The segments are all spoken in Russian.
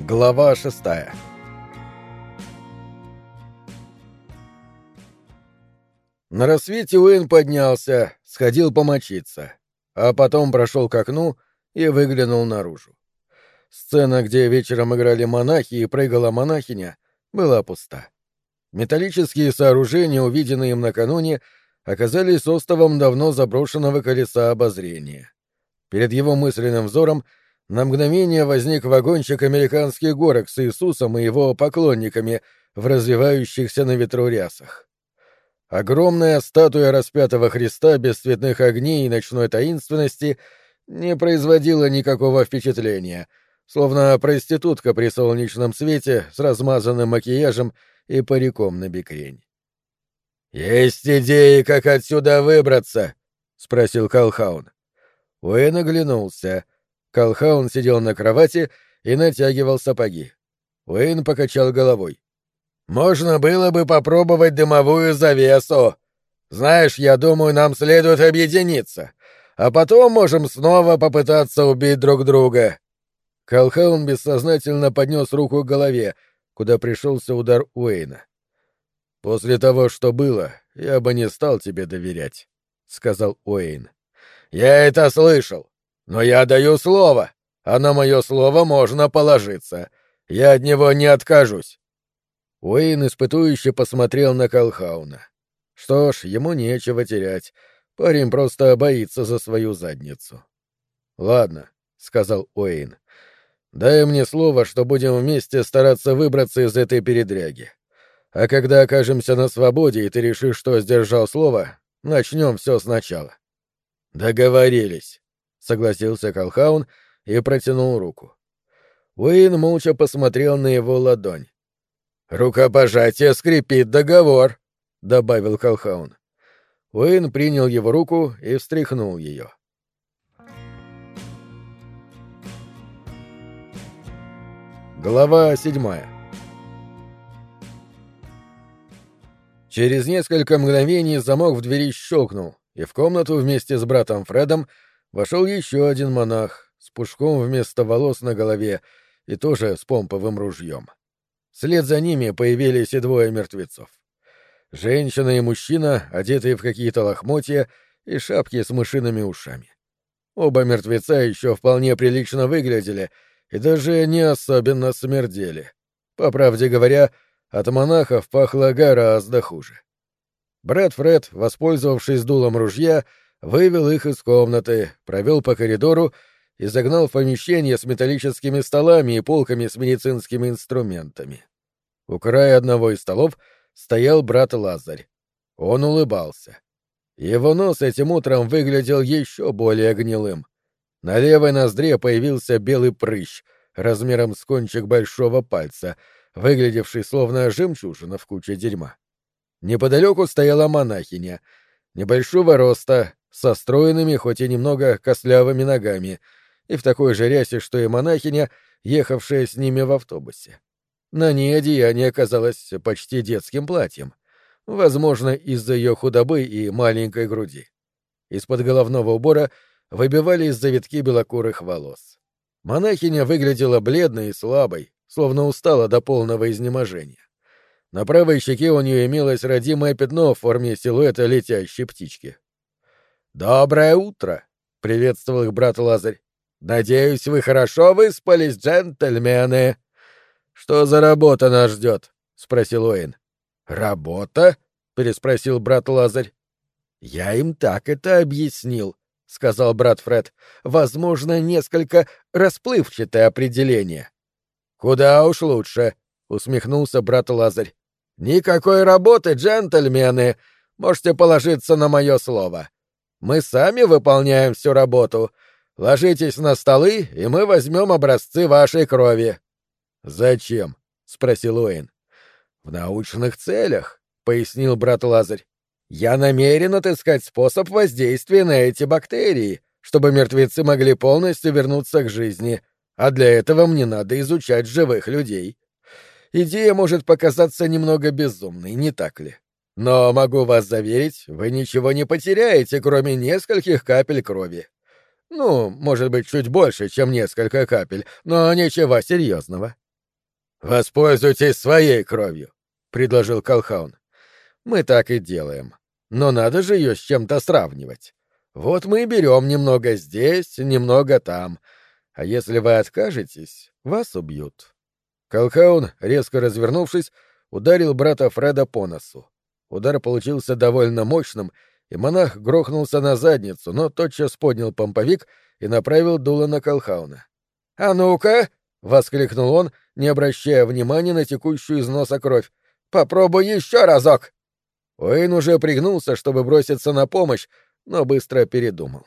Глава шестая На рассвете Уэйн поднялся, сходил помочиться, а потом прошел к окну и выглянул наружу. Сцена, где вечером играли монахи и прыгала монахиня, была пуста. Металлические сооружения, увиденные им накануне, оказались остовом давно заброшенного колеса обозрения. Перед его мысленным взором на мгновение возник вагончик американских горок с Иисусом и его поклонниками в развивающихся на ветру рясах. Огромная статуя распятого Христа без цветных огней и ночной таинственности не производила никакого впечатления, словно проститутка при солнечном свете с размазанным макияжем и париком на бикрень. «Есть идеи, как отсюда выбраться?» — спросил Калхаун. Уэйн оглянулся. Калхаун сидел на кровати и натягивал сапоги. Уэйн покачал головой. «Можно было бы попробовать дымовую завесу. Знаешь, я думаю, нам следует объединиться, а потом можем снова попытаться убить друг друга». Калхаун бессознательно поднес руку к голове, куда пришелся удар Уэйна. «После того, что было, я бы не стал тебе доверять», — сказал Уэйн. «Я это слышал. Но я даю слово, а на мое слово можно положиться. Я от него не откажусь». Уэйн испытующе посмотрел на Калхауна. Что ж, ему нечего терять. Парень просто боится за свою задницу. «Ладно», — сказал Уэйн. «Дай мне слово, что будем вместе стараться выбраться из этой передряги. А когда окажемся на свободе, и ты решишь, что сдержал слово, начнем все сначала». «Договорились», — согласился Калхаун и протянул руку. Уэйн молча посмотрел на его ладонь. «Рукопожатие скрипит договор», — добавил Калхаун. Уэйн принял его руку и встряхнул ее. Глава седьмая Через несколько мгновений замок в двери щелкнул, и в комнату вместе с братом Фредом вошел еще один монах с пушком вместо волос на голове и тоже с помповым ружьем. Вслед за ними появились и двое мертвецов. Женщина и мужчина, одетые в какие-то лохмотья и шапки с мышиными ушами. Оба мертвеца еще вполне прилично выглядели и даже не особенно смердели. По правде говоря, от монахов пахло гораздо хуже. Брат Фред, воспользовавшись дулом ружья, вывел их из комнаты, провел по коридору и загнал в помещение с металлическими столами и полками с медицинскими инструментами. У края одного из столов стоял брат Лазарь. Он улыбался. Его нос этим утром выглядел еще более гнилым. На левой ноздре появился белый прыщ, размером с кончик большого пальца, выглядевший словно жемчужина в куче дерьма. Неподалеку стояла монахиня, небольшого роста, со стройными, хоть и немного костлявыми ногами, и в такой же рясе, что и монахиня, ехавшая с ними в автобусе. На ней одеяние казалось почти детским платьем, возможно, из-за ее худобы и маленькой груди. Из-под головного убора выбивались завитки белокурых волос. Монахиня выглядела бледной и слабой, словно устала до полного изнеможения. На правой щеке у нее имелось родимое пятно в форме силуэта летящей птички. «Доброе утро!» — приветствовал их брат Лазарь. «Надеюсь, вы хорошо выспались, джентльмены!» «Что за работа нас ждет?» — спросил Уэйн. «Работа?» — переспросил брат Лазарь. «Я им так это объяснил», — сказал брат Фред. «Возможно, несколько расплывчатое определение». «Куда уж лучше», — усмехнулся брат Лазарь. «Никакой работы, джентльмены! Можете положиться на мое слово. Мы сами выполняем всю работу. Ложитесь на столы, и мы возьмем образцы вашей крови». «Зачем?» — спросил Уэйн. «В научных целях», — пояснил брат Лазарь. «Я намерен отыскать способ воздействия на эти бактерии, чтобы мертвецы могли полностью вернуться к жизни, а для этого мне надо изучать живых людей идея может показаться немного безумной, не так ли? Но могу вас заверить, вы ничего не потеряете, кроме нескольких капель крови. Ну, может быть, чуть больше, чем несколько капель, но ничего серьезного. Воспользуйтесь своей кровью, предложил Колхаун. Мы так и делаем. Но надо же ее с чем-то сравнивать. Вот мы и берем немного здесь, немного там. А если вы откажетесь, вас убьют. Колхаун, резко развернувшись, ударил брата Фреда по носу. Удар получился довольно мощным, и монах грохнулся на задницу, но тотчас поднял помповик и направил дуло на Колхауна. «А ну-ка!» — воскликнул он, не обращая внимания на текущую из носа кровь. «Попробуй еще разок!» Уэйн уже пригнулся, чтобы броситься на помощь, но быстро передумал.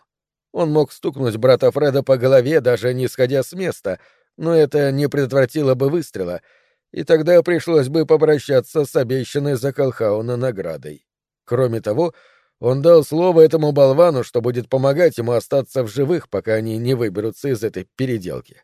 Он мог стукнуть брата Фреда по голове, даже не сходя с места, но это не предотвратило бы выстрела, и тогда пришлось бы попрощаться с обещанной за Колхауна наградой. Кроме того, он дал слово этому болвану, что будет помогать ему остаться в живых, пока они не выберутся из этой переделки.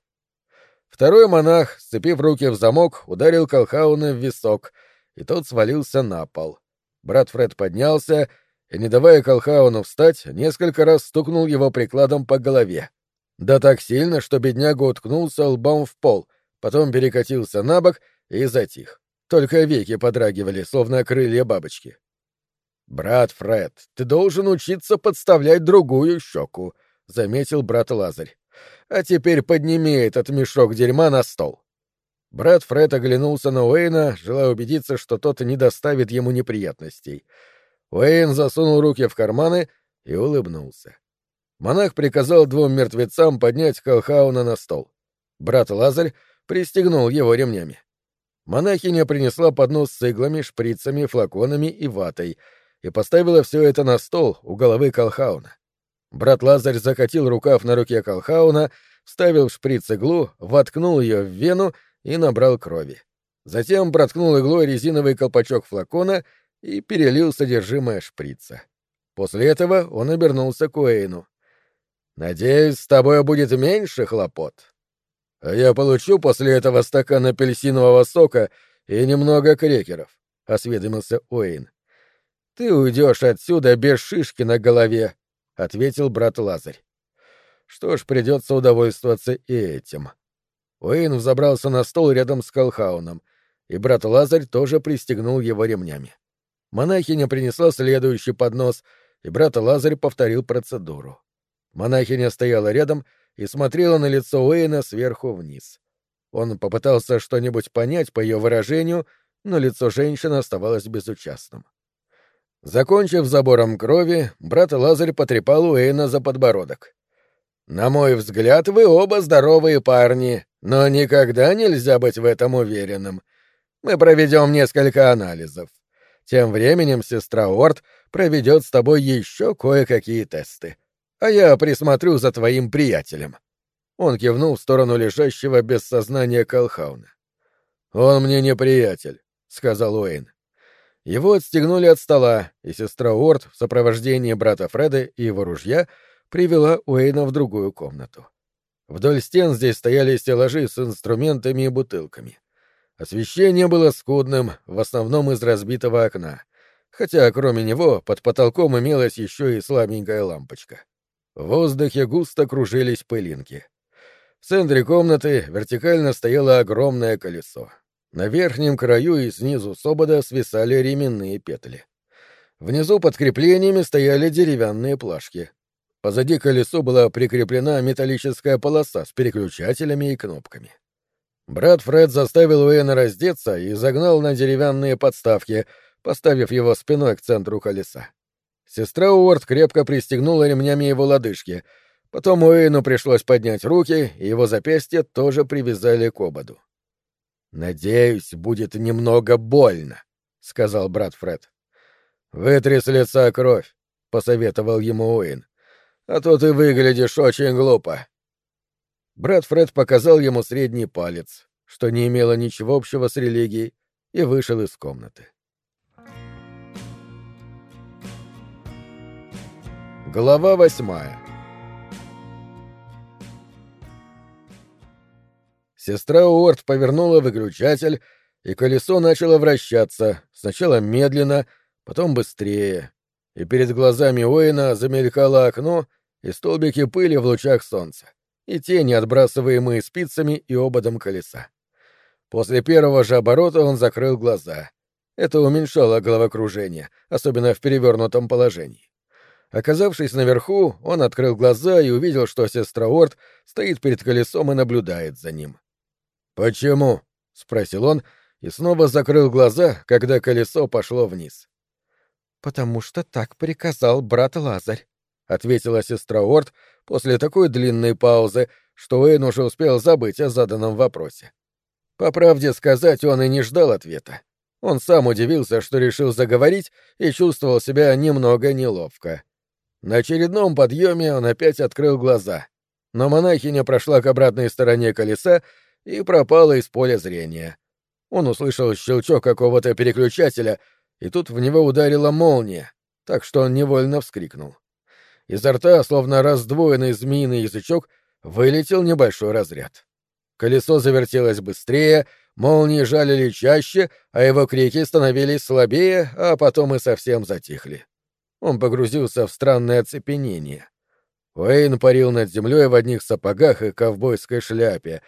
Второй монах, сцепив руки в замок, ударил Колхауна в висок, и тот свалился на пол. Брат Фред поднялся и, не давая Колхауну встать, несколько раз стукнул его прикладом по голове. Да так сильно, что бедняга уткнулся лбом в пол, потом перекатился на бок и затих. Только веки подрагивали, словно крылья бабочки. «Брат Фред, ты должен учиться подставлять другую щеку», — заметил брат Лазарь. «А теперь подними этот мешок дерьма на стол». Брат Фред оглянулся на Уэйна, желая убедиться, что тот не доставит ему неприятностей. Уэйн засунул руки в карманы и улыбнулся. Монах приказал двум мертвецам поднять Колхауна на стол. Брат Лазарь пристегнул его ремнями. Монахиня принесла поднос с иглами, шприцами, флаконами и ватой — и поставила все это на стол у головы Колхауна. Брат Лазарь закатил рукав на руке Колхауна, вставил в шприц иглу, воткнул ее в вену и набрал крови. Затем проткнул иглой резиновый колпачок флакона и перелил содержимое шприца. После этого он обернулся к Уэйну. «Надеюсь, с тобой будет меньше хлопот. А я получу после этого стакан апельсинового сока и немного крекеров», — осведомился Уэйн. «Ты уйдешь отсюда без шишки на голове», — ответил брат Лазарь. «Что ж, придется удовольствоваться и этим». Уэйн взобрался на стол рядом с Колхауном, и брат Лазарь тоже пристегнул его ремнями. Монахиня принесла следующий поднос, и брат Лазарь повторил процедуру. Монахиня стояла рядом и смотрела на лицо Уэйна сверху вниз. Он попытался что-нибудь понять по ее выражению, но лицо женщины оставалось безучастным. Закончив забором крови, брат Лазарь потрепал Уэйна за подбородок. «На мой взгляд, вы оба здоровые парни, но никогда нельзя быть в этом уверенным. Мы проведем несколько анализов. Тем временем сестра Орт проведет с тобой еще кое-какие тесты. А я присмотрю за твоим приятелем». Он кивнул в сторону лежащего без сознания Колхауна. «Он мне не приятель», — сказал Уэйн. Его отстегнули от стола, и сестра Уорд в сопровождении брата Фреда и его ружья привела Уэйна в другую комнату. Вдоль стен здесь стояли стеллажи с инструментами и бутылками. Освещение было скудным, в основном из разбитого окна, хотя кроме него под потолком имелась еще и слабенькая лампочка. В воздухе густо кружились пылинки. В центре комнаты вертикально стояло огромное колесо. На верхнем краю и снизу собода свисали ременные петли. Внизу под креплениями стояли деревянные плашки. Позади колесу была прикреплена металлическая полоса с переключателями и кнопками. Брат Фред заставил Уэна раздеться и загнал на деревянные подставки, поставив его спиной к центру колеса. Сестра Уорд крепко пристегнула ремнями его лодыжки. Потом Уэйну пришлось поднять руки, и его запястья тоже привязали к ободу. «Надеюсь, будет немного больно», — сказал брат Фред. «Вытри с лица кровь», — посоветовал ему Уин. «А то ты выглядишь очень глупо». Брат Фред показал ему средний палец, что не имело ничего общего с религией, и вышел из комнаты. Глава восьмая Сестра Уорд повернула выключатель, и колесо начало вращаться, сначала медленно, потом быстрее. И перед глазами Уэйна замелькало окно и столбики пыли в лучах солнца, и тени, отбрасываемые спицами и ободом колеса. После первого же оборота он закрыл глаза. Это уменьшало головокружение, особенно в перевернутом положении. Оказавшись наверху, он открыл глаза и увидел, что сестра Уорд стоит перед колесом и наблюдает за ним. «Почему?» — спросил он и снова закрыл глаза, когда колесо пошло вниз. «Потому что так приказал брат Лазарь», — ответила сестра Уорд после такой длинной паузы, что Уэйн уже успел забыть о заданном вопросе. По правде сказать, он и не ждал ответа. Он сам удивился, что решил заговорить, и чувствовал себя немного неловко. На очередном подъеме он опять открыл глаза. Но монахиня прошла к обратной стороне колеса и пропала из поля зрения. Он услышал щелчок какого-то переключателя, и тут в него ударила молния, так что он невольно вскрикнул. Изо рта, словно раздвоенный змеиный язычок, вылетел небольшой разряд. Колесо завертелось быстрее, молнии жалили чаще, а его крики становились слабее, а потом и совсем затихли. Он погрузился в странное оцепенение. Уэйн парил над землей в одних сапогах и ковбойской шляпе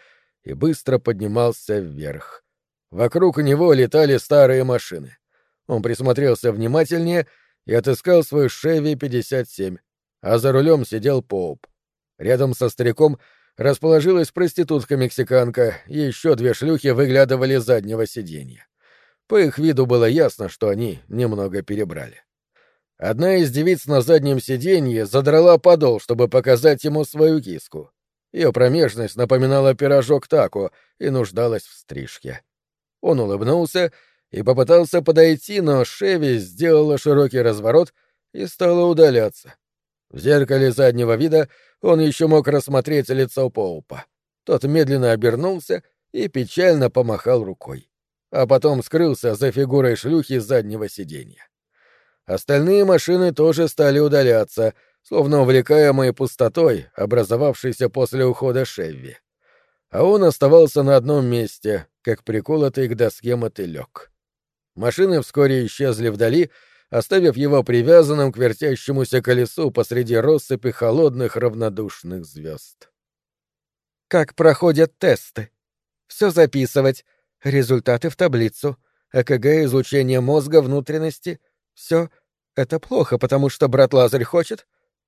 и быстро поднимался вверх. Вокруг него летали старые машины. Он присмотрелся внимательнее и отыскал свой «Шеви-57», а за рулем сидел Поуп. Рядом со стариком расположилась проститутка-мексиканка, и еще две шлюхи выглядывали с заднего сиденья. По их виду было ясно, что они немного перебрали. Одна из девиц на заднем сиденье задрала подол, чтобы показать ему свою киску. Ее промежность напоминала пирожок тако и нуждалась в стрижке. Он улыбнулся и попытался подойти, но Шеви сделала широкий разворот и стала удаляться. В зеркале заднего вида он еще мог рассмотреть лицо Поупа. Тот медленно обернулся и печально помахал рукой. А потом скрылся за фигурой шлюхи заднего сиденья. Остальные машины тоже стали удаляться, словно увлекаемые пустотой, образовавшейся после ухода Шевви. А он оставался на одном месте, как приколотый к доске мотылек. Машины вскоре исчезли вдали, оставив его привязанным к вертящемуся колесу посреди россыпи холодных равнодушных звезд. «Как проходят тесты? Все записывать. Результаты в таблицу. ЭКГ, излучение мозга, внутренности. Все. Это плохо, потому что брат Лазарь хочет.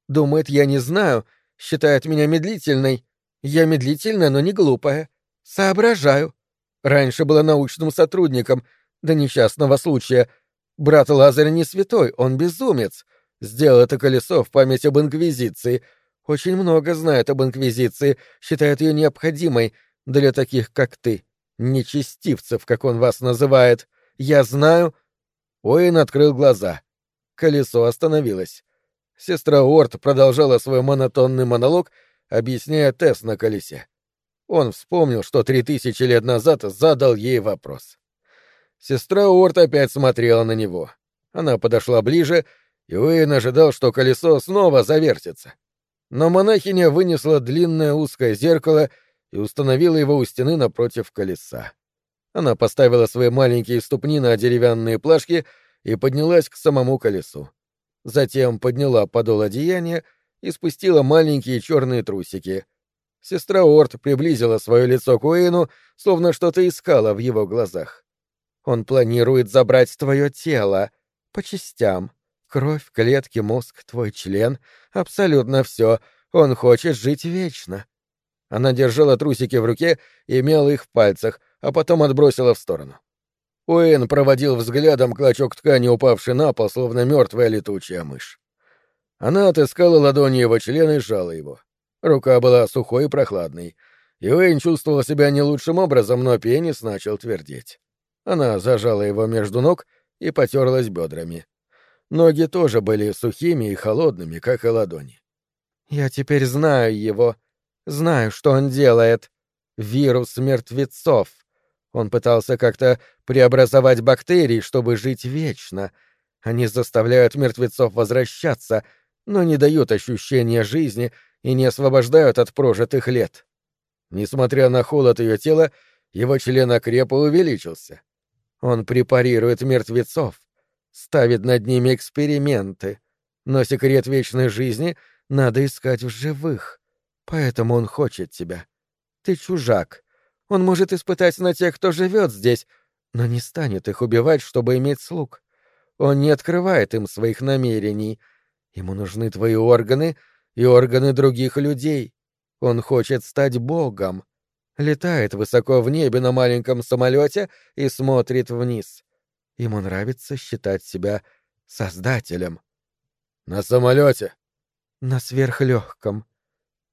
Думает, я не знаю. Считает меня медлительной. Я медлительная, но не глупая. Соображаю. Раньше была научным сотрудником, до несчастного случая — Брат Лазарь не святой, он безумец. Сделал это колесо в память об Инквизиции. Очень много знает об Инквизиции, считает ее необходимой для таких, как ты. Нечестивцев, как он вас называет. Я знаю...» Уэйн открыл глаза. Колесо остановилось. Сестра Уорд продолжала свой монотонный монолог, объясняя тест на колесе. Он вспомнил, что три тысячи лет назад задал ей вопрос. Сестра Уорт опять смотрела на него. Она подошла ближе, и Уэйн ожидал, что колесо снова завертится. Но монахиня вынесла длинное узкое зеркало и установила его у стены напротив колеса. Она поставила свои маленькие ступни на деревянные плашки и поднялась к самому колесу. Затем подняла подол одеяния и спустила маленькие черные трусики. Сестра Уорт приблизила свое лицо к Уэйну, словно что-то искала в его глазах. Он планирует забрать твое тело. По частям. Кровь, клетки, мозг, твой член. Абсолютно все. Он хочет жить вечно. Она держала трусики в руке и мяла их в пальцах, а потом отбросила в сторону. Уэйн проводил взглядом клочок ткани, упавший на пол, словно мертвая летучая мышь. Она отыскала ладонью его члена и сжала его. Рука была сухой и прохладной. И Уэйн чувствовал себя не лучшим образом, но пенис начал твердеть. Она зажала его между ног и потерлась бедрами. Ноги тоже были сухими и холодными, как и ладони. «Я теперь знаю его. Знаю, что он делает. Вирус мертвецов. Он пытался как-то преобразовать бактерии, чтобы жить вечно. Они заставляют мертвецов возвращаться, но не дают ощущения жизни и не освобождают от прожитых лет. Несмотря на холод ее тела, его член окреп и увеличился. Он препарирует мертвецов, ставит над ними эксперименты. Но секрет вечной жизни надо искать в живых. Поэтому он хочет тебя. Ты чужак. Он может испытать на тех, кто живет здесь, но не станет их убивать, чтобы иметь слуг. Он не открывает им своих намерений. Ему нужны твои органы и органы других людей. Он хочет стать богом. Летает высоко в небе на маленьком самолете и смотрит вниз. Ему нравится считать себя создателем. На самолете? На сверхлегком.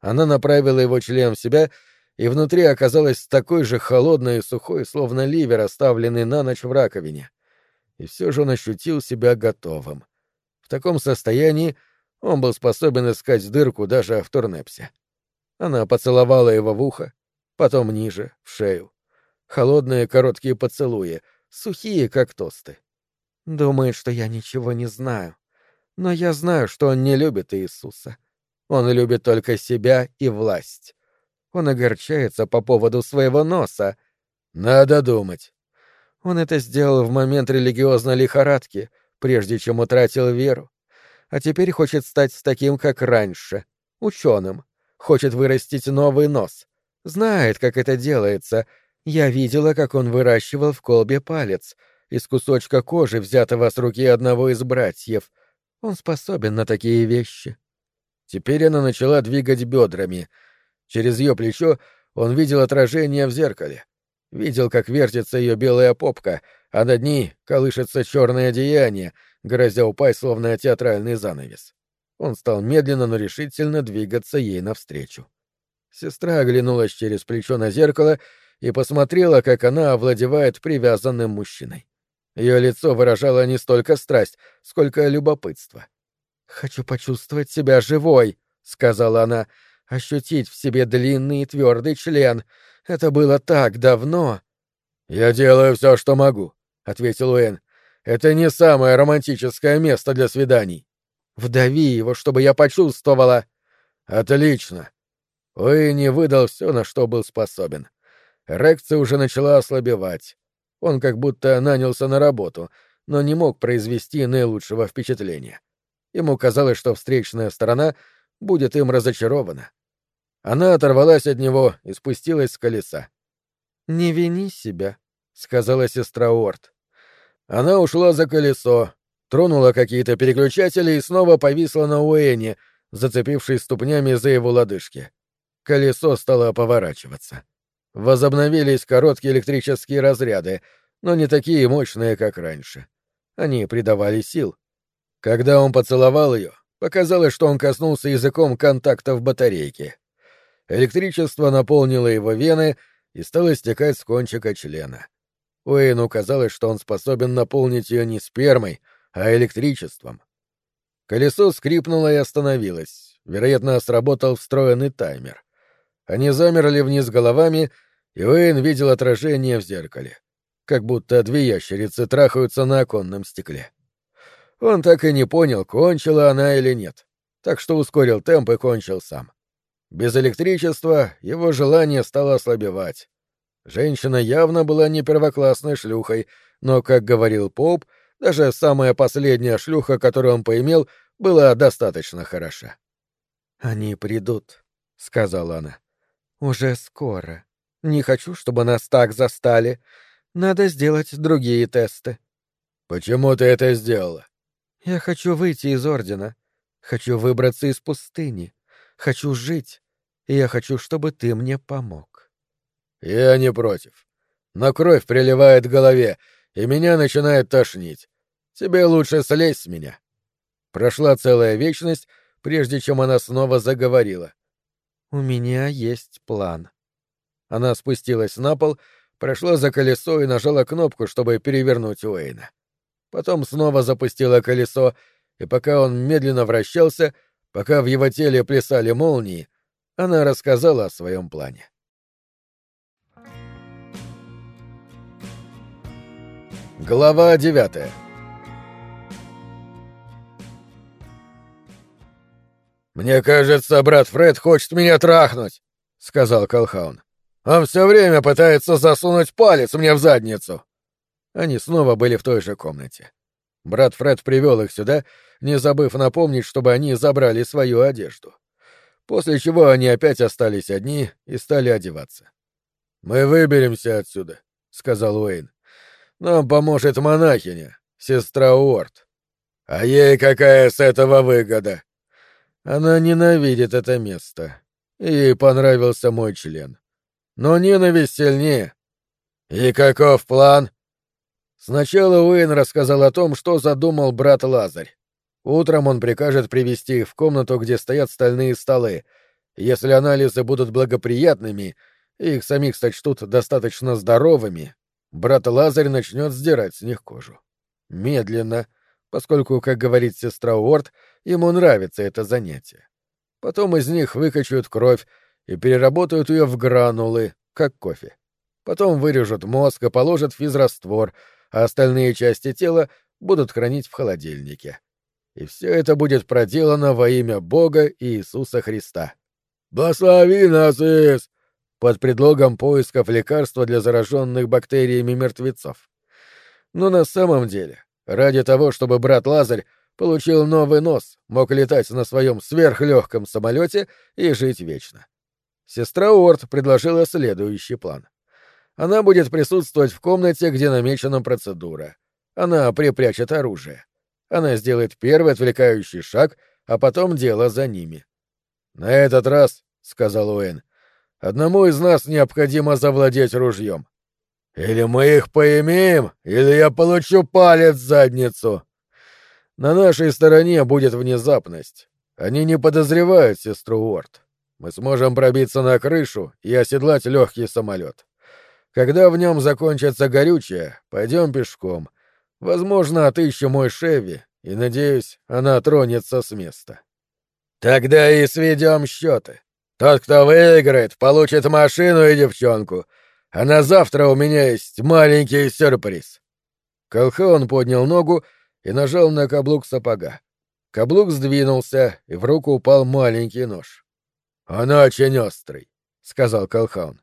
Она направила его член в себя и внутри оказалась такой же холодной и сухой, словно ливер, оставленный на ночь в раковине. И все же он ощутил себя готовым. В таком состоянии он был способен искать дырку даже в турнепсе. Она поцеловала его в ухо, потом ниже, в шею. Холодные короткие поцелуи, сухие, как тосты. Думает, что я ничего не знаю. Но я знаю, что он не любит Иисуса. Он любит только себя и власть. Он огорчается по поводу своего носа. Надо думать. Он это сделал в момент религиозной лихорадки, прежде чем утратил веру. А теперь хочет стать таким, как раньше, ученым. Хочет вырастить новый нос. Знает, как это делается. Я видела, как он выращивал в колбе палец из кусочка кожи, взятого с руки одного из братьев. Он способен на такие вещи. Теперь она начала двигать бедрами — Через ее плечо он видел отражение в зеркале. Видел, как вертится ее белая попка, а над ней колышется черное одеяние, грозя упасть, словно театральный занавес. Он стал медленно, но решительно двигаться ей навстречу. Сестра оглянулась через плечо на зеркало и посмотрела, как она овладевает привязанным мужчиной. Ее лицо выражало не столько страсть, сколько любопытство. «Хочу почувствовать себя живой», — сказала она, — ощутить в себе длинный и твердый член. Это было так давно. «Я делаю все, что могу», — ответил Уэн. «Это не самое романтическое место для свиданий». «Вдави его, чтобы я почувствовала». «Отлично». Уэн не выдал все, на что был способен. Эрекция уже начала ослабевать. Он как будто нанялся на работу, но не мог произвести наилучшего впечатления. Ему казалось, что встречная сторона будет им разочарована. Она оторвалась от него и спустилась с колеса. «Не вини себя», — сказала сестра Орт. Она ушла за колесо, тронула какие-то переключатели и снова повисла на Уэне, зацепившись ступнями за его лодыжки. Колесо стало поворачиваться. Возобновились короткие электрические разряды, но не такие мощные, как раньше. Они придавали сил. Когда он поцеловал ее, показалось, что он коснулся языком контактов батарейки. Электричество наполнило его вены и стало стекать с кончика члена. Уэйну казалось, что он способен наполнить ее не спермой, а электричеством. Колесо скрипнуло и остановилось. Вероятно, сработал встроенный таймер. Они замерли вниз головами, и Уэйн видел отражение в зеркале. Как будто две ящерицы трахаются на оконном стекле. Он так и не понял, кончила она или нет, так что ускорил темп и кончил сам. Без электричества его желание стало ослабевать. Женщина явно была не первоклассной шлюхой, но, как говорил Поп, даже самая последняя шлюха, которую он поимел, была достаточно хороша. «Они придут», — сказала она. «Уже скоро. Не хочу, чтобы нас так застали. Надо сделать другие тесты». «Почему ты это сделала?» «Я хочу выйти из Ордена. Хочу выбраться из пустыни. Хочу жить, и я хочу, чтобы ты мне помог. Я не против. Но кровь приливает к голове, и меня начинает тошнить. Тебе лучше слезть с меня. Прошла целая вечность, прежде чем она снова заговорила. У меня есть план. Она спустилась на пол, прошла за колесо и нажала кнопку, чтобы перевернуть Уэйна. Потом снова запустила колесо, и пока он медленно вращался, Пока в его теле плясали молнии, она рассказала о своем плане. Глава девятая «Мне кажется, брат Фред хочет меня трахнуть», — сказал Колхаун. «Он все время пытается засунуть палец мне в задницу». Они снова были в той же комнате. Брат Фред привел их сюда, не забыв напомнить, чтобы они забрали свою одежду. После чего они опять остались одни и стали одеваться. Мы выберемся отсюда, сказал Уэйн. Нам поможет монахиня, сестра Уорд. А ей какая с этого выгода? Она ненавидит это место. Ей понравился мой член. Но ненависть сильнее. И каков план? Сначала Уэйн рассказал о том, что задумал брат Лазарь. Утром он прикажет привести их в комнату, где стоят стальные столы. Если анализы будут благоприятными, их самих сочтут достаточно здоровыми, брат Лазарь начнет сдирать с них кожу. Медленно, поскольку, как говорит сестра Уорд, ему нравится это занятие. Потом из них выкачают кровь и переработают ее в гранулы, как кофе. Потом вырежут мозг и положат физраствор, а остальные части тела будут хранить в холодильнике. И все это будет проделано во имя Бога и Иисуса Христа. «Благослови нас, Иис!» под предлогом поисков лекарства для зараженных бактериями мертвецов. Но на самом деле, ради того, чтобы брат Лазарь получил новый нос, мог летать на своем сверхлегком самолете и жить вечно. Сестра Уорд предложила следующий план. Она будет присутствовать в комнате, где намечена процедура. Она припрячет оружие. Она сделает первый отвлекающий шаг, а потом дело за ними. «На этот раз», — сказал Уэйн, — «одному из нас необходимо завладеть ружьем. Или мы их поимеем, или я получу палец в задницу. На нашей стороне будет внезапность. Они не подозревают сестру Уорд. Мы сможем пробиться на крышу и оседлать легкий самолет. Когда в нем закончится горючее, пойдем пешком. Возможно, отыщу мой Шеви, и, надеюсь, она тронется с места. Тогда и сведем счеты. Тот, кто выиграет, получит машину и девчонку, а на завтра у меня есть маленький сюрприз. Колхаун поднял ногу и нажал на каблук сапога. Каблук сдвинулся, и в руку упал маленький нож. «Он очень острый», — сказал Колхаун.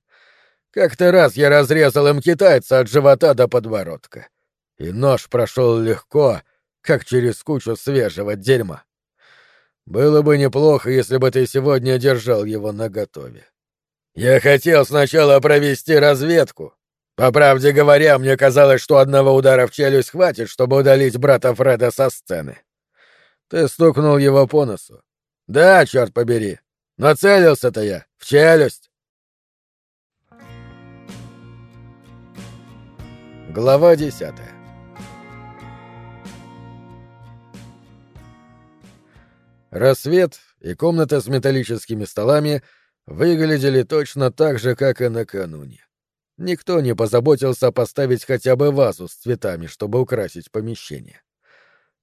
«Как-то раз я разрезал им китайца от живота до подбородка, и нож прошел легко, как через кучу свежего дерьма. Было бы неплохо, если бы ты сегодня держал его наготове. Я хотел сначала провести разведку, по правде говоря, мне казалось, что одного удара в челюсть хватит, чтобы удалить брата Фреда со сцены. Ты стукнул его по носу. Да, черт побери. Нацелился-то я в челюсть. Глава десятая. Рассвет и комната с металлическими столами выглядели точно так же, как и накануне. Никто не позаботился поставить хотя бы вазу с цветами, чтобы украсить помещение.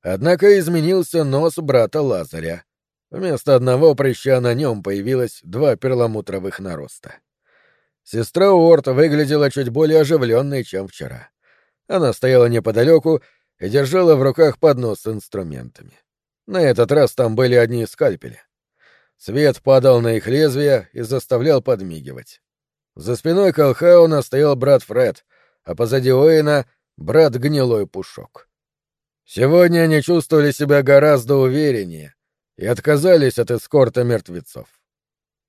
Однако изменился нос брата Лазаря. Вместо одного прыща на нем появилось два перламутровых нароста. Сестра Уорт выглядела чуть более оживленной, чем вчера. Она стояла неподалеку и держала в руках поднос с инструментами. На этот раз там были одни скальпели. Свет падал на их лезвия и заставлял подмигивать. За спиной Колхауна стоял брат Фред, а позади Уэйна — брат Гнилой Пушок. Сегодня они чувствовали себя гораздо увереннее и отказались от эскорта мертвецов.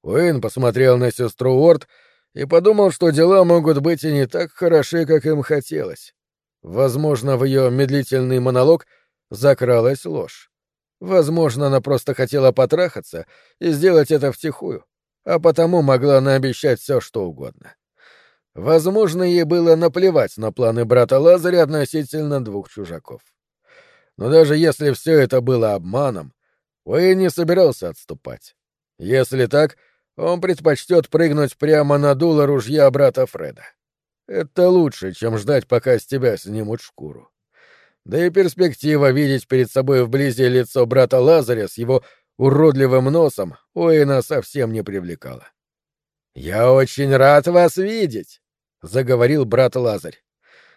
Уэйн посмотрел на сестру Уорд и подумал, что дела могут быть и не так хороши, как им хотелось. Возможно, в ее медлительный монолог закралась ложь. Возможно, она просто хотела потрахаться и сделать это втихую а потому могла наобещать все, что угодно. Возможно, ей было наплевать на планы брата Лазаря относительно двух чужаков. Но даже если все это было обманом, Уэйн не собирался отступать. Если так, он предпочтет прыгнуть прямо на дуло ружья брата Фреда. Это лучше, чем ждать, пока с тебя снимут шкуру. Да и перспектива видеть перед собой вблизи лицо брата Лазаря с его уродливым носом Уэйна совсем не привлекала. «Я очень рад вас видеть», — заговорил брат Лазарь.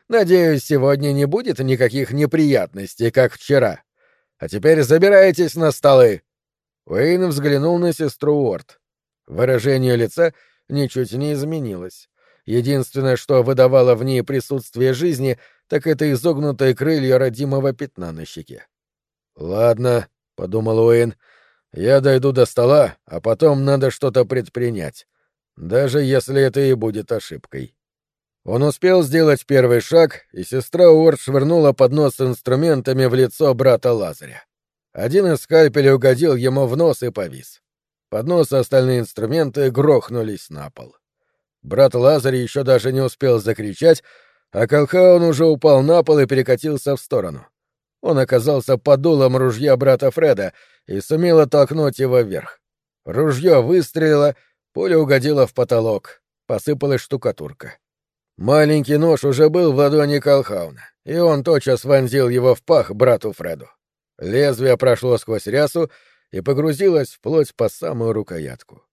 «Надеюсь, сегодня не будет никаких неприятностей, как вчера. А теперь забирайтесь на столы». Уэйн взглянул на сестру Уорд. Выражение лица ничуть не изменилось. Единственное, что выдавало в ней присутствие жизни, так это изогнутые крылья родимого пятна на щеке. «Ладно», — подумал Уэйн, — я дойду до стола, а потом надо что-то предпринять. Даже если это и будет ошибкой. Он успел сделать первый шаг, и сестра Уорд швырнула поднос с инструментами в лицо брата Лазаря. Один из скальпелей угодил ему в нос и повис. Поднос и остальные инструменты грохнулись на пол. Брат Лазарь еще даже не успел закричать, а Колхаун уже упал на пол и перекатился в сторону. Он оказался под дулом ружья брата Фреда и сумел оттолкнуть его вверх. Ружье выстрелило, пуля угодила в потолок, посыпалась штукатурка. Маленький нож уже был в ладони Колхауна, и он тотчас вонзил его в пах брату Фреду. Лезвие прошло сквозь рясу и погрузилось в плоть по самую рукоятку.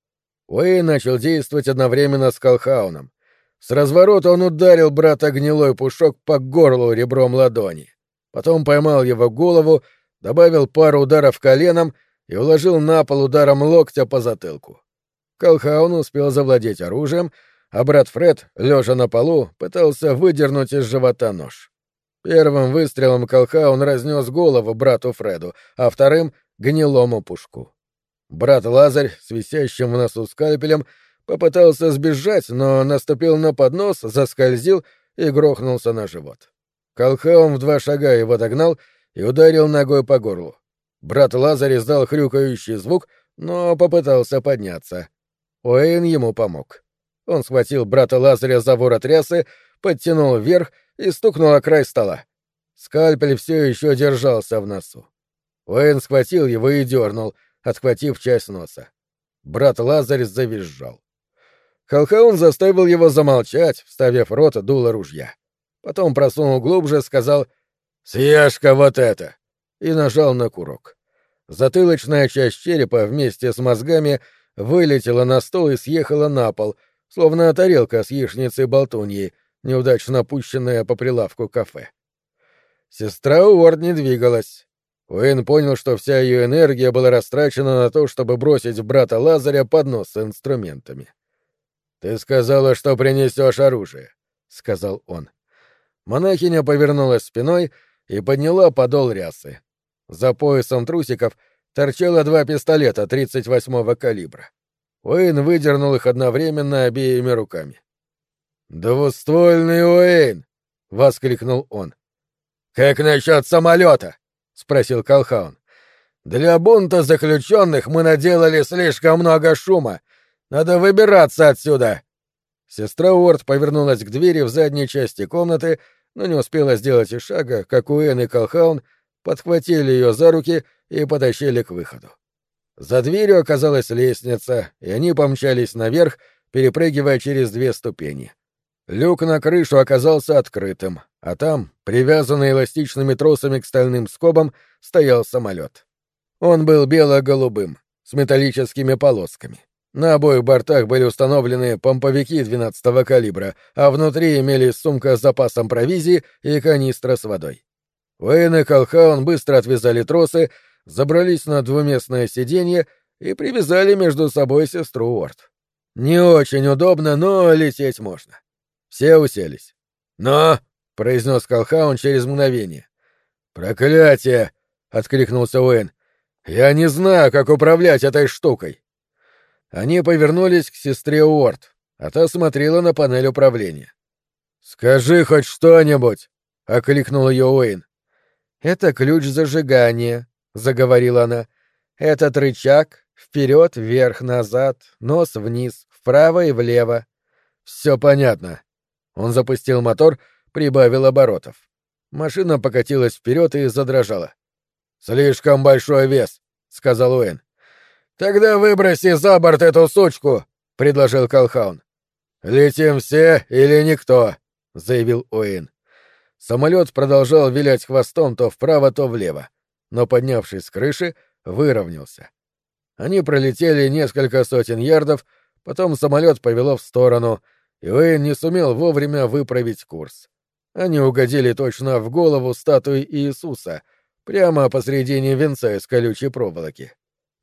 Уэй начал действовать одновременно с Колхауном. С разворота он ударил брата гнилой пушок по горлу ребром ладони. Потом поймал его голову, добавил пару ударов коленом и уложил на пол ударом локтя по затылку. Колхаун успел завладеть оружием — а брат Фред, лежа на полу, пытался выдернуть из живота нож. Первым выстрелом Колхаун разнес голову брату Фреду, а вторым — гнилому пушку. Брат Лазарь с висящим в носу скальпелем попытался сбежать, но наступил на поднос, заскользил и грохнулся на живот. Колхаун в два шага его догнал и ударил ногой по горлу. Брат Лазарь издал хрюкающий звук, но попытался подняться. Уэйн ему помог. Он схватил брата Лазаря за ворот рясы, подтянул вверх и стукнул о край стола. Скальпель все еще держался в носу. Уэйн схватил его и дернул, отхватив часть носа. Брат Лазарь завизжал. Халхаун заставил его замолчать, вставив в рот дуло ружья. Потом просунул глубже, сказал «Съешь-ка вот это!» и нажал на курок. Затылочная часть черепа вместе с мозгами вылетела на стол и съехала на пол — словно тарелка с яичницей болтуньи, неудачно опущенная по прилавку кафе. Сестра Уорд не двигалась. Уэйн понял, что вся ее энергия была растрачена на то, чтобы бросить брата Лазаря под нос с инструментами. «Ты сказала, что принесешь оружие», — сказал он. Монахиня повернулась спиной и подняла подол рясы. За поясом трусиков торчало два пистолета 38-го калибра. Уэйн выдернул их одновременно обеими руками. «Двуствольный Уэйн!» — воскликнул он. «Как насчет самолета?» — спросил Колхаун. «Для бунта заключенных мы наделали слишком много шума. Надо выбираться отсюда!» Сестра Уорд повернулась к двери в задней части комнаты, но не успела сделать и шага, как Уэйн и Колхаун подхватили ее за руки и потащили к выходу. За дверью оказалась лестница, и они помчались наверх, перепрыгивая через две ступени. Люк на крышу оказался открытым, а там, привязанный эластичными тросами к стальным скобам, стоял самолет. Он был бело-голубым, с металлическими полосками. На обоих бортах были установлены помповики 12-го калибра, а внутри имелись сумка с запасом провизии и канистра с водой. Уэйн и Колхаун быстро отвязали тросы, забрались на двуместное сиденье и привязали между собой сестру Уорд. Не очень удобно, но лететь можно. Все уселись. «Но!» — произнес Колхаун через мгновение. «Проклятие!» — откликнулся Уэйн. «Я не знаю, как управлять этой штукой». Они повернулись к сестре Уорд, а та смотрела на панель управления. «Скажи хоть что-нибудь!» — окликнул ее Уэйн. «Это ключ зажигания», — заговорила она. «Этот рычаг — вперед, вверх, назад, нос вниз, вправо и влево». «Все понятно». Он запустил мотор, прибавил оборотов. Машина покатилась вперед и задрожала. «Слишком большой вес», — сказал Уэн. «Тогда выброси за борт эту сучку», — предложил Колхаун. «Летим все или никто», — заявил Уэйн. Самолет продолжал вилять хвостом то вправо, то влево но, поднявшись с крыши, выровнялся. Они пролетели несколько сотен ярдов, потом самолет повело в сторону, и Уэйн не сумел вовремя выправить курс. Они угодили точно в голову статуи Иисуса, прямо посредине венца из колючей проволоки.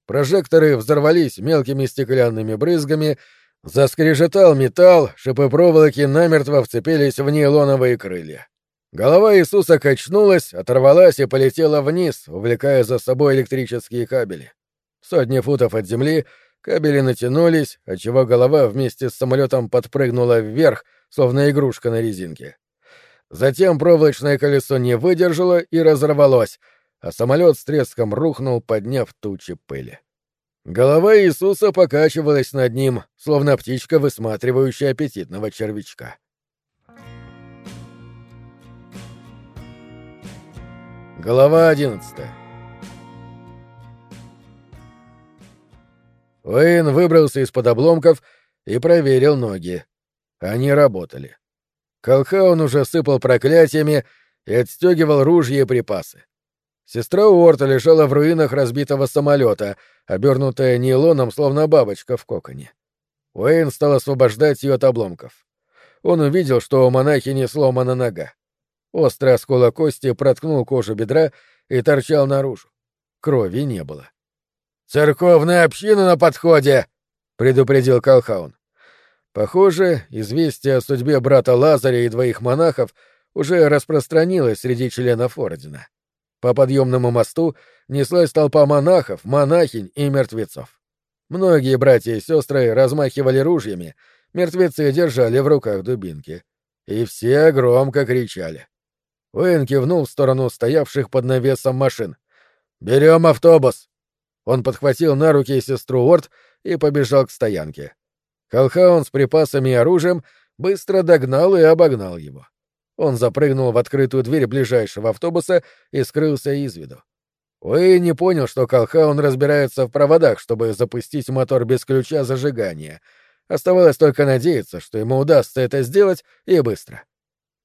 Прожекторы взорвались мелкими стеклянными брызгами, заскрежетал металл, шипы проволоки намертво вцепились в нейлоновые крылья. Голова Иисуса качнулась, оторвалась и полетела вниз, увлекая за собой электрические кабели. Сотни футов от земли Кабели натянулись, отчего голова вместе с самолетом подпрыгнула вверх, словно игрушка на резинке. Затем проволочное колесо не выдержало и разорвалось, а самолет с треском рухнул, подняв тучи пыли. Голова Иисуса покачивалась над ним, словно птичка, высматривающая аппетитного червячка. Глава одиннадцатая Уэйн выбрался из-под обломков и проверил ноги. Они работали. Колхаун уже сыпал проклятиями и отстегивал ружья и припасы. Сестра Уорта лежала в руинах разбитого самолета, обернутая нейлоном, словно бабочка в коконе. Уэйн стал освобождать ее от обломков. Он увидел, что у монахини сломана нога. Острый осколок кости проткнул кожу бедра и торчал наружу. Крови не было. «Церковная община на подходе!» — предупредил Калхаун. Похоже, известие о судьбе брата Лазаря и двоих монахов уже распространилось среди членов Ордена. По подъемному мосту неслась толпа монахов, монахинь и мертвецов. Многие братья и сестры размахивали ружьями, мертвецы держали в руках дубинки. И все громко кричали. Уэйн кивнул в сторону стоявших под навесом машин. «Берем автобус!» Он подхватил на руки сестру Уорд и побежал к стоянке. Колхаун с припасами и оружием быстро догнал и обогнал его. Он запрыгнул в открытую дверь ближайшего автобуса и скрылся из виду. Уэйн не понял, что Колхаун разбирается в проводах, чтобы запустить мотор без ключа зажигания. Оставалось только надеяться, что ему удастся это сделать и быстро.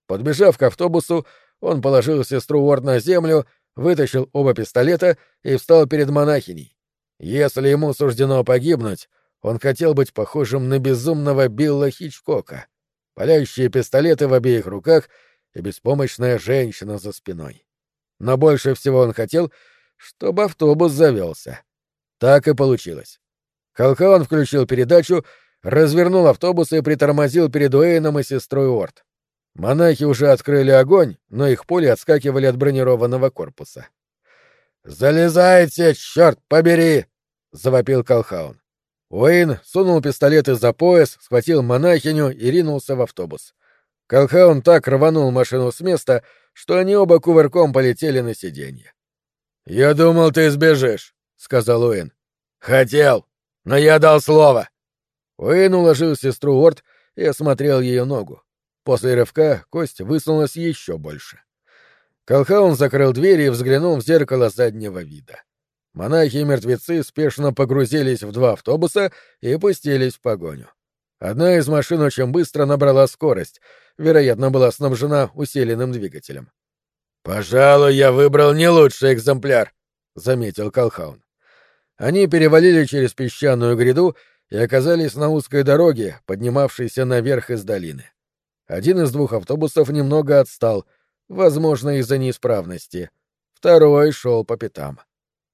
Подбежав к автобусу, он положил сестру Уорд на землю, вытащил оба пистолета и встал перед монахиней. Если ему суждено погибнуть, он хотел быть похожим на безумного Билла Хичкока. Палящие пистолеты в обеих руках и беспомощная женщина за спиной. Но больше всего он хотел, чтобы автобус завелся. Так и получилось. Халкаон включил передачу, развернул автобус и притормозил перед Уэйном и сестрой Уорд. Монахи уже открыли огонь, но их пули отскакивали от бронированного корпуса. «Залезайте, черт побери!» — завопил Колхаун. Уэйн сунул пистолет из-за пояс, схватил монахиню и ринулся в автобус. Колхаун так рванул машину с места, что они оба кувырком полетели на сиденье. «Я думал, ты сбежишь», — сказал Уэйн. «Хотел, но я дал слово». Уэйн уложил сестру Уорд и осмотрел ее ногу. После рывка кость высунулась еще больше. Колхаун закрыл дверь и взглянул в зеркало заднего вида. Монахи и мертвецы спешно погрузились в два автобуса и пустились в погоню. Одна из машин очень быстро набрала скорость, вероятно, была снабжена усиленным двигателем. «Пожалуй, я выбрал не лучший экземпляр», — заметил Колхаун. Они перевалили через песчаную гряду и оказались на узкой дороге, поднимавшейся наверх из долины. Один из двух автобусов немного отстал, возможно, из-за неисправности. Второй шел по пятам.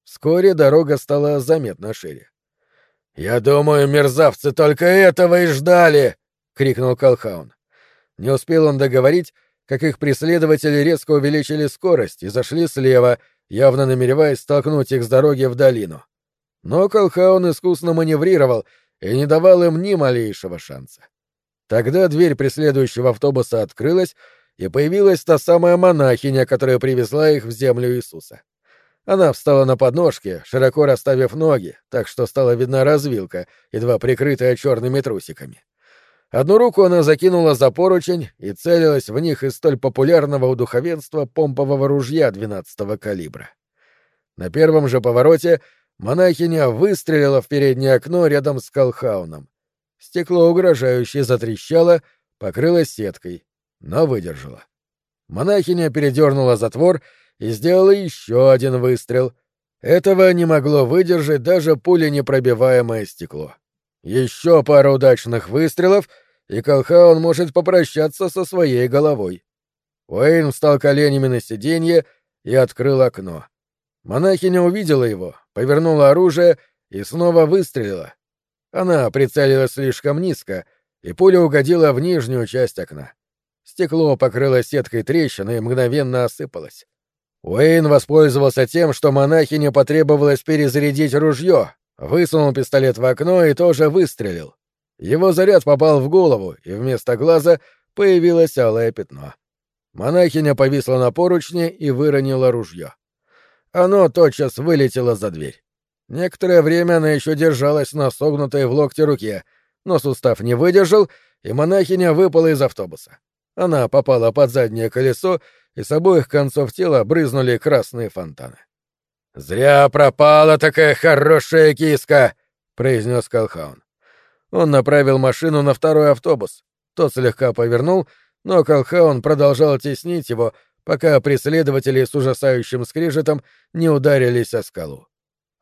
Вскоре дорога стала заметно шире. «Я думаю, мерзавцы только этого и ждали!» — крикнул Колхаун. Не успел он договорить, как их преследователи резко увеличили скорость и зашли слева, явно намереваясь столкнуть их с дороги в долину. Но Колхаун искусно маневрировал и не давал им ни малейшего шанса. Тогда дверь преследующего автобуса открылась, и появилась та самая монахиня, которая привезла их в землю Иисуса. Она встала на подножке, широко расставив ноги, так что стала видна развилка, едва прикрытая черными трусиками. Одну руку она закинула за поручень и целилась в них из столь популярного у духовенства помпового ружья 12-го калибра. На первом же повороте монахиня выстрелила в переднее окно рядом с Колхауном. Стекло угрожающе затрещало, покрылось сеткой, но выдержало. Монахиня передернула затвор и сделала еще один выстрел. Этого не могло выдержать даже пуленепробиваемое стекло. Еще пара удачных выстрелов, и Колхаун может попрощаться со своей головой. Уэйн встал коленями на сиденье и открыл окно. Монахиня увидела его, повернула оружие и снова выстрелила. Она прицелилась слишком низко, и пуля угодила в нижнюю часть окна. Стекло покрылось сеткой трещин и мгновенно осыпалось. Уэйн воспользовался тем, что монахине потребовалось перезарядить ружье, высунул пистолет в окно и тоже выстрелил. Его заряд попал в голову, и вместо глаза появилось алое пятно. Монахиня повисла на поручне и выронила ружье. Оно тотчас вылетело за дверь. Некоторое время она еще держалась на согнутой в локте руке, но сустав не выдержал, и монахиня выпала из автобуса. Она попала под заднее колесо, и с обоих концов тела брызнули красные фонтаны. «Зря пропала такая хорошая киска!» — произнес Калхаун. Он направил машину на второй автобус. Тот слегка повернул, но Калхаун продолжал теснить его, пока преследователи с ужасающим скрежетом не ударились о скалу.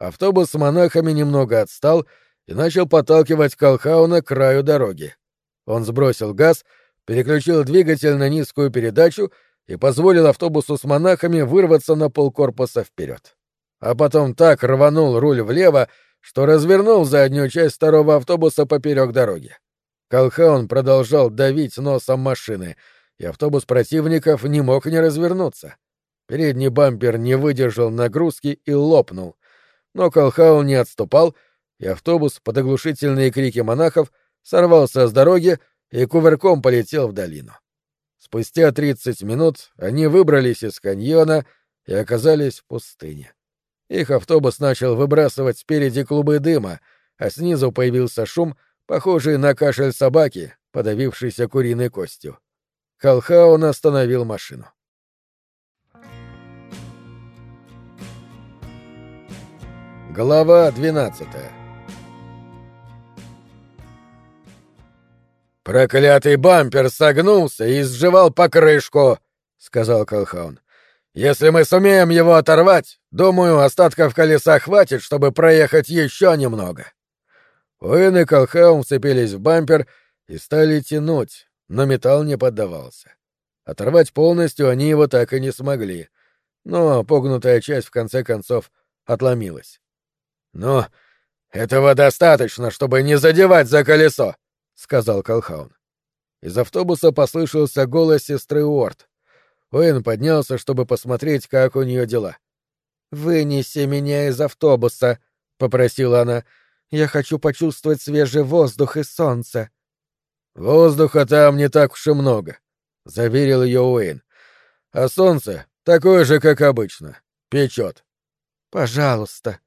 Автобус с монахами немного отстал и начал подталкивать Калхауна к краю дороги. Он сбросил газ, переключил двигатель на низкую передачу и позволил автобусу с монахами вырваться на полкорпуса вперед. А потом так рванул руль влево, что развернул заднюю часть второго автобуса поперек дороги. Колхаун продолжал давить носом машины, и автобус противников не мог не развернуться. Передний бампер не выдержал нагрузки и лопнул. Но Колхаун не отступал, и автобус под оглушительные крики монахов сорвался с дороги и кувырком полетел в долину. Спустя тридцать минут они выбрались из каньона и оказались в пустыне. Их автобус начал выбрасывать спереди клубы дыма, а снизу появился шум — похожий на кашель собаки, подавившейся куриной костью. Халхаун остановил машину. Глава двенадцатая «Проклятый бампер согнулся и сживал покрышку», — сказал Колхаун. «Если мы сумеем его оторвать, думаю, остатков колеса хватит, чтобы проехать еще немного». Уэн и Колхаум вцепились в бампер и стали тянуть, но металл не поддавался. Оторвать полностью они его так и не смогли, но погнутая часть в конце концов отломилась. «Ну, этого достаточно, чтобы не задевать за колесо», — сказал Колхаун. Из автобуса послышался голос сестры Уорд. Уэн поднялся, чтобы посмотреть, как у нее дела. «Вынеси меня из автобуса», — попросила она. Я хочу почувствовать свежий воздух и солнце. Воздуха там не так уж и много, заверил ее Уэйн. А солнце такое же, как обычно. Печет. Пожалуйста.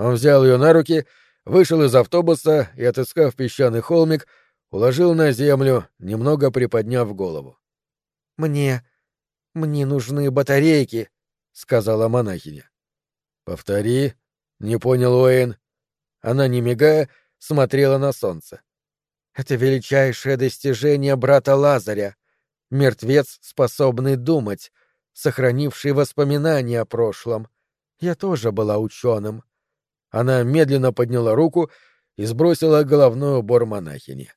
Он взял ее на руки, вышел из автобуса и, отыскав песчаный холмик, уложил на землю, немного приподняв голову. Мне. мне нужны батарейки, сказала монахиня. Повтори, не понял Уэйн. Она, не мигая, смотрела на солнце. Это величайшее достижение брата Лазаря. Мертвец, способный думать, сохранивший воспоминания о прошлом. Я тоже была ученым. Она медленно подняла руку и сбросила головной убор монахини.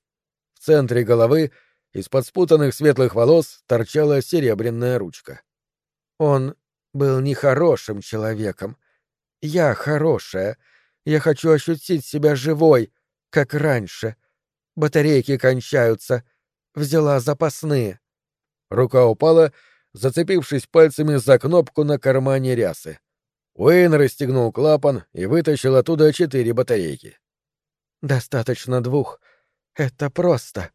В центре головы из-под спутанных светлых волос торчала серебряная ручка. Он был нехорошим человеком. Я хорошая — я хочу ощутить себя живой, как раньше. Батарейки кончаются. Взяла запасные. Рука упала, зацепившись пальцами за кнопку на кармане рясы. Уэйн расстегнул клапан и вытащил оттуда четыре батарейки. «Достаточно двух. Это просто».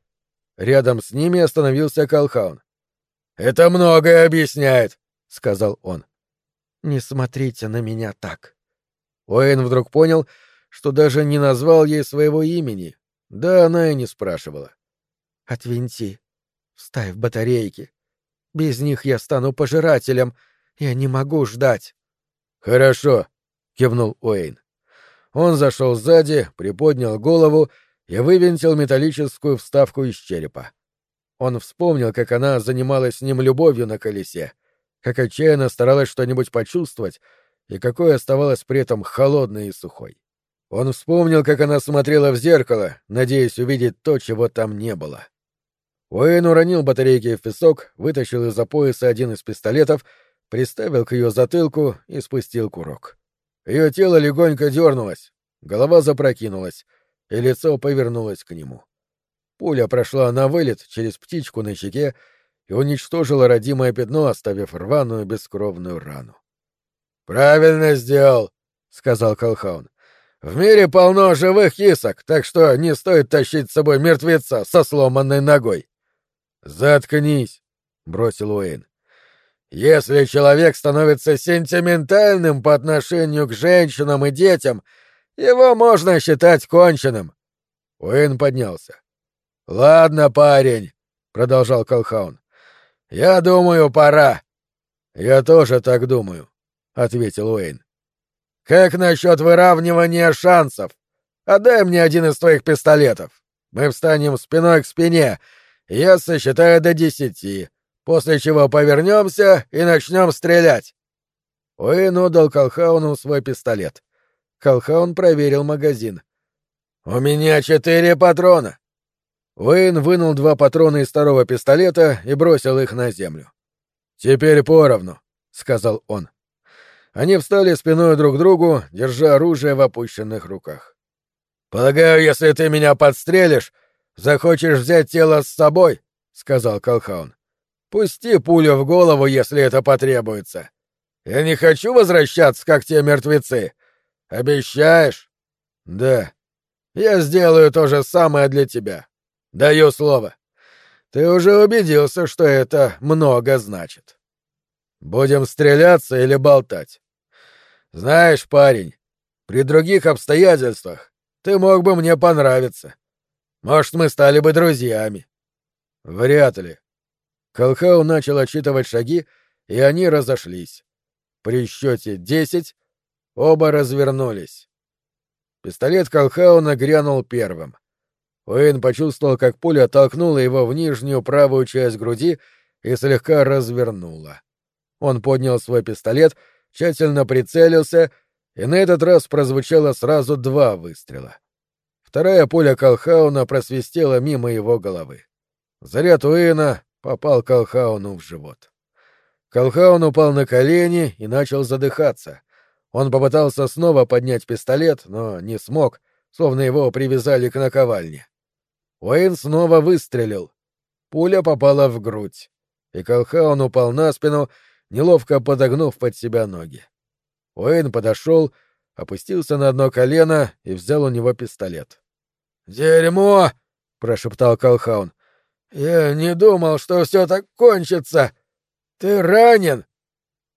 Рядом с ними остановился Калхаун. «Это многое объясняет», — сказал он. «Не смотрите на меня так». Уэйн вдруг понял, что даже не назвал ей своего имени. Да она и не спрашивала. «Отвинти. Вставь батарейки. Без них я стану пожирателем. Я не могу ждать». «Хорошо», — кивнул Уэйн. Он зашел сзади, приподнял голову и вывинтил металлическую вставку из черепа. Он вспомнил, как она занималась с ним любовью на колесе, как отчаянно старалась что-нибудь почувствовать, и какой оставалась при этом холодной и сухой. Он вспомнил, как она смотрела в зеркало, надеясь увидеть то, чего там не было. Уэйн уронил батарейки в песок, вытащил из-за пояса один из пистолетов, приставил к ее затылку и спустил курок. Ее тело легонько дернулось, голова запрокинулась, и лицо повернулось к нему. Пуля прошла на вылет через птичку на щеке и уничтожила родимое пятно, оставив рваную бескровную рану. «Правильно сделал», — сказал Колхаун. В мире полно живых кисок, так что не стоит тащить с собой мертвеца со сломанной ногой. Заткнись, бросил Уэйн. Если человек становится сентиментальным по отношению к женщинам и детям, его можно считать конченным. Уэйн поднялся. Ладно, парень, продолжал Колхаун. Я думаю, пора. Я тоже так думаю, ответил Уэйн. Как насчет выравнивания шансов? Отдай мне один из твоих пистолетов. Мы встанем спиной к спине, я сосчитаю до десяти, после чего повернемся и начнем стрелять. Уэйн отдал Колхауну свой пистолет. Колхаун проверил магазин. «У меня четыре патрона». Уэйн вынул два патрона из второго пистолета и бросил их на землю. «Теперь поровну», — сказал он. Они встали спиной друг к другу, держа оружие в опущенных руках. «Полагаю, если ты меня подстрелишь, захочешь взять тело с собой», — сказал Колхаун. «Пусти пулю в голову, если это потребуется. Я не хочу возвращаться, как те мертвецы. Обещаешь?» «Да. Я сделаю то же самое для тебя. Даю слово. Ты уже убедился, что это много значит. Будем стреляться или болтать? Знаешь, парень, при других обстоятельствах ты мог бы мне понравиться. Может, мы стали бы друзьями. Вряд ли. Колхау начал отсчитывать шаги, и они разошлись. При счете десять оба развернулись. Пистолет Колхауна грянул первым. Уэйн почувствовал, как пуля толкнула его в нижнюю правую часть груди и слегка развернула. Он поднял свой пистолет — тщательно прицелился, и на этот раз прозвучало сразу два выстрела. Вторая пуля Колхауна просвистела мимо его головы. Заряд Уэйна попал Колхауну в живот. Колхаун упал на колени и начал задыхаться. Он попытался снова поднять пистолет, но не смог, словно его привязали к наковальне. Уэйн снова выстрелил. Пуля попала в грудь, и Колхаун упал на спину неловко подогнув под себя ноги. Уэйн подошел, опустился на одно колено и взял у него пистолет. «Дерьмо!» — прошептал Колхаун. «Я не думал, что все так кончится. Ты ранен?»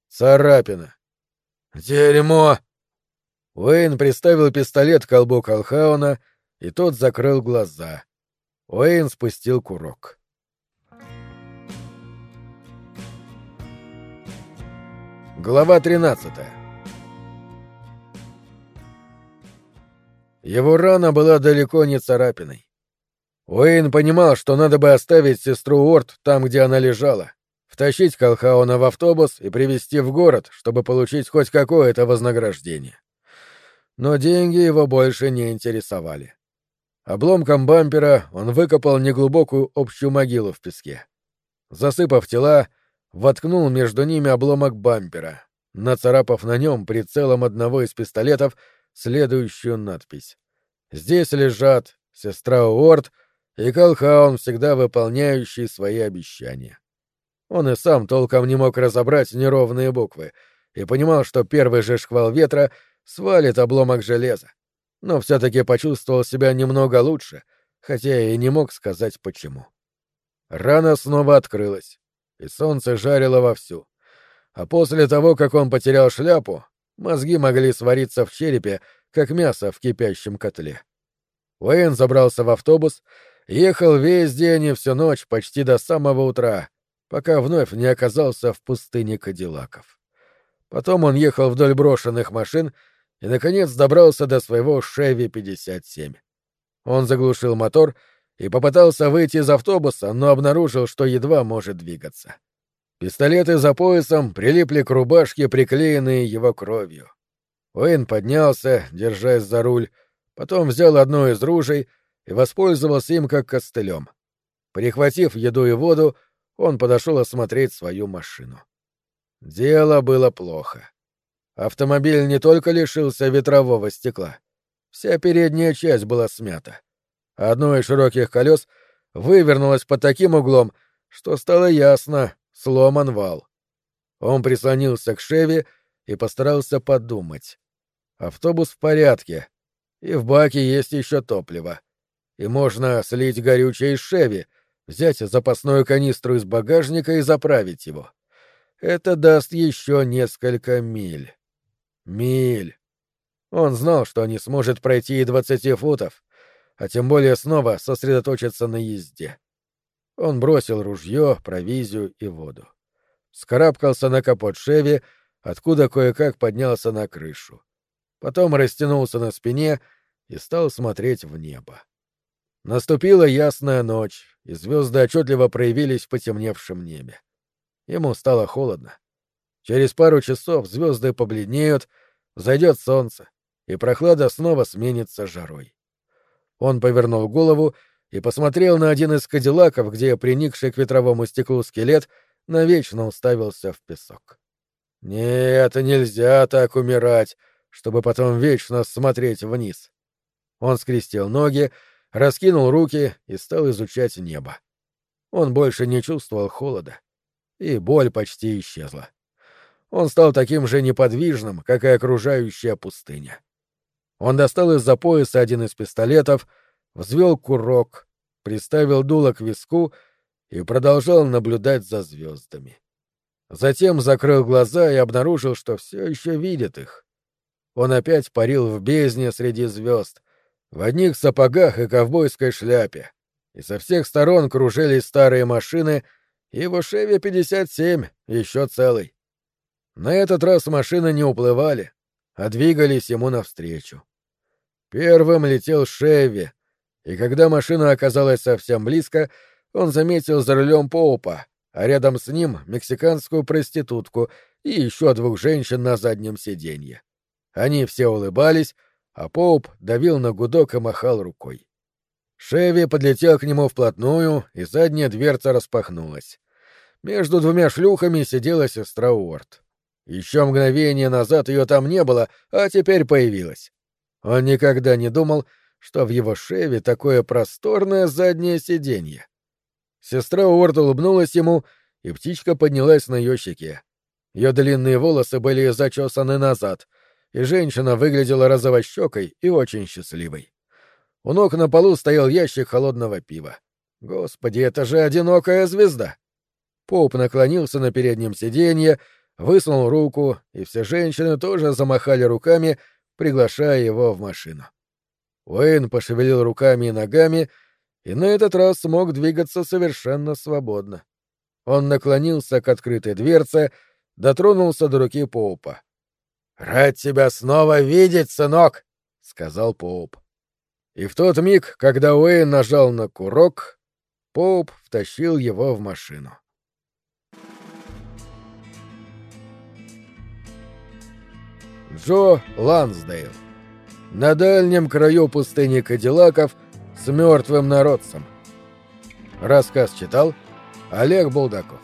«Царапина». «Дерьмо!» Уэйн приставил пистолет к колбу Колхауна, и тот закрыл глаза. Уэйн спустил курок. Глава 13 Его рана была далеко не царапиной. Уэйн понимал, что надо бы оставить сестру Уорд там, где она лежала, втащить Колхауна в автобус и привезти в город, чтобы получить хоть какое-то вознаграждение. Но деньги его больше не интересовали. Обломком бампера он выкопал неглубокую общую могилу в песке. Засыпав тела, воткнул между ними обломок бампера, нацарапав на нем прицелом одного из пистолетов следующую надпись. «Здесь лежат сестра Уорд и Колхаун, всегда выполняющий свои обещания». Он и сам толком не мог разобрать неровные буквы и понимал, что первый же шквал ветра свалит обломок железа, но все-таки почувствовал себя немного лучше, хотя и не мог сказать почему. Рана снова открылась и солнце жарило вовсю. А после того, как он потерял шляпу, мозги могли свариться в черепе, как мясо в кипящем котле. Уэйн забрался в автобус, ехал весь день и всю ночь почти до самого утра, пока вновь не оказался в пустыне Кадиллаков. Потом он ехал вдоль брошенных машин и, наконец, добрался до своего «Шеви-57». Он заглушил мотор — и попытался выйти из автобуса, но обнаружил, что едва может двигаться. Пистолеты за поясом прилипли к рубашке, приклеенные его кровью. Уэйн поднялся, держась за руль, потом взял одно из ружей и воспользовался им как костылем. Прихватив еду и воду, он подошел осмотреть свою машину. Дело было плохо. Автомобиль не только лишился ветрового стекла, вся передняя часть была смята. Одно из широких колес вывернулось под таким углом, что стало ясно — сломан вал. Он прислонился к Шеви и постарался подумать. Автобус в порядке, И в баке есть еще топливо. И можно слить горючее из Шеви, взять запасную канистру из багажника и заправить его. Это даст еще несколько миль. Миль. Он знал, что не сможет пройти и двадцати футов, а тем более снова сосредоточиться на езде. Он бросил ружье, провизию и воду. Скарабкался на капот Шеви, откуда кое-как поднялся на крышу. Потом растянулся на спине и стал смотреть в небо. Наступила ясная ночь, и звезды отчетливо проявились в потемневшем небе. Ему стало холодно. Через пару часов звезды побледнеют, зайдет солнце, и прохлада снова сменится жарой. Он повернул голову и посмотрел на один из кадиллаков, где приникший к ветровому стеклу скелет навечно уставился в песок. Нет, нельзя так умирать, чтобы потом вечно смотреть вниз. Он скрестил ноги, раскинул руки и стал изучать небо. Он больше не чувствовал холода, и боль почти исчезла. Он стал таким же неподвижным, как и окружающая пустыня. Он достал из-за пояса один из пистолетов, взвел курок, приставил дуло к виску и продолжал наблюдать за звездами. Затем закрыл глаза и обнаружил, что все еще видит их. Он опять парил в бездне среди звезд, в одних сапогах и ковбойской шляпе, и со всех сторон кружились старые машины, и его Шеви-57 еще целый. На этот раз машины не уплывали, а двигались ему навстречу. Первым летел Шеви, и когда машина оказалась совсем близко, он заметил за рулем Поупа, а рядом с ним мексиканскую проститутку и еще двух женщин на заднем сиденье. Они все улыбались, а Поуп давил на гудок и махал рукой. Шеви подлетел к нему вплотную, и задняя дверца распахнулась. Между двумя шлюхами сидела сестра Уорд. Еще мгновение назад ее там не было, а теперь появилась. Он никогда не думал, что в его шеве такое просторное заднее сиденье. Сестра Уорд улыбнулась ему, и птичка поднялась на ее щеке. Ее длинные волосы были зачесаны назад, и женщина выглядела розовощекой и очень счастливой. У ног на полу стоял ящик холодного пива. Господи, это же одинокая звезда! Поп наклонился на переднем сиденье, высунул руку, и все женщины тоже замахали руками, приглашая его в машину. Уэйн пошевелил руками и ногами, и на этот раз смог двигаться совершенно свободно. Он наклонился к открытой дверце, дотронулся до руки Поупа. «Рад тебя снова видеть, сынок!» — сказал Поуп. И в тот миг, когда Уэйн нажал на курок, Поуп втащил его в машину. Джо Лансдейл. На дальнем краю пустыни Кадиллаков с мертвым народцем. Рассказ читал Олег Булдаков.